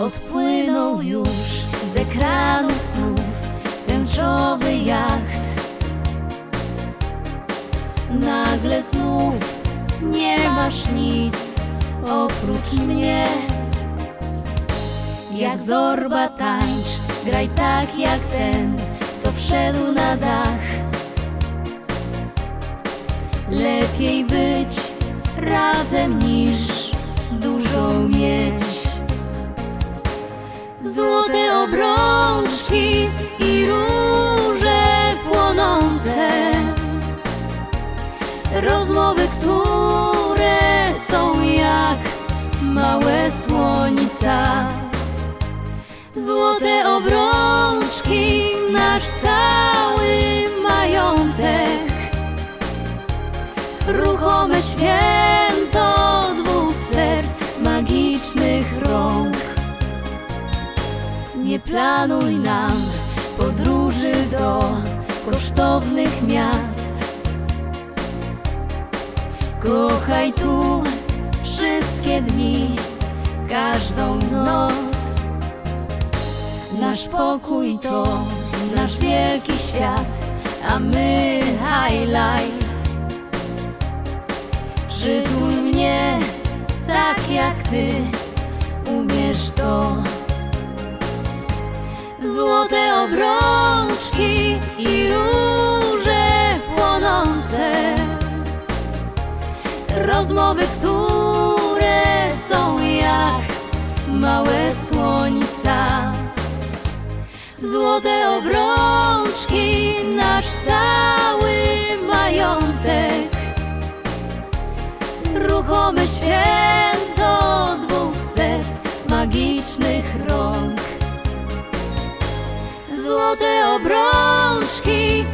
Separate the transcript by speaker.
Speaker 1: Odpłynął już z ekranów snów tęczowy jacht. Nagle znów nie masz nic oprócz mnie. Jak zorba tańcz, graj tak jak ten, co wszedł na dach. Lepiej być razem niż Rozmowy, które są jak małe słońca. Złote obrączki, nasz cały majątek. Ruchome święto dwóch serc magicznych rąk. Nie planuj nam podróży do kosztownych miast Kochaj tu wszystkie dni, każdą noc. Nasz pokój to nasz wielki świat, a my high life Przytul mnie tak jak ty umiesz to. Złote obrączki i róże Rozmowy, które są jak małe słońca. Złote obrączki, nasz cały majątek. Ruchome święto dwóch serc magicznych rąk. Złote obrączki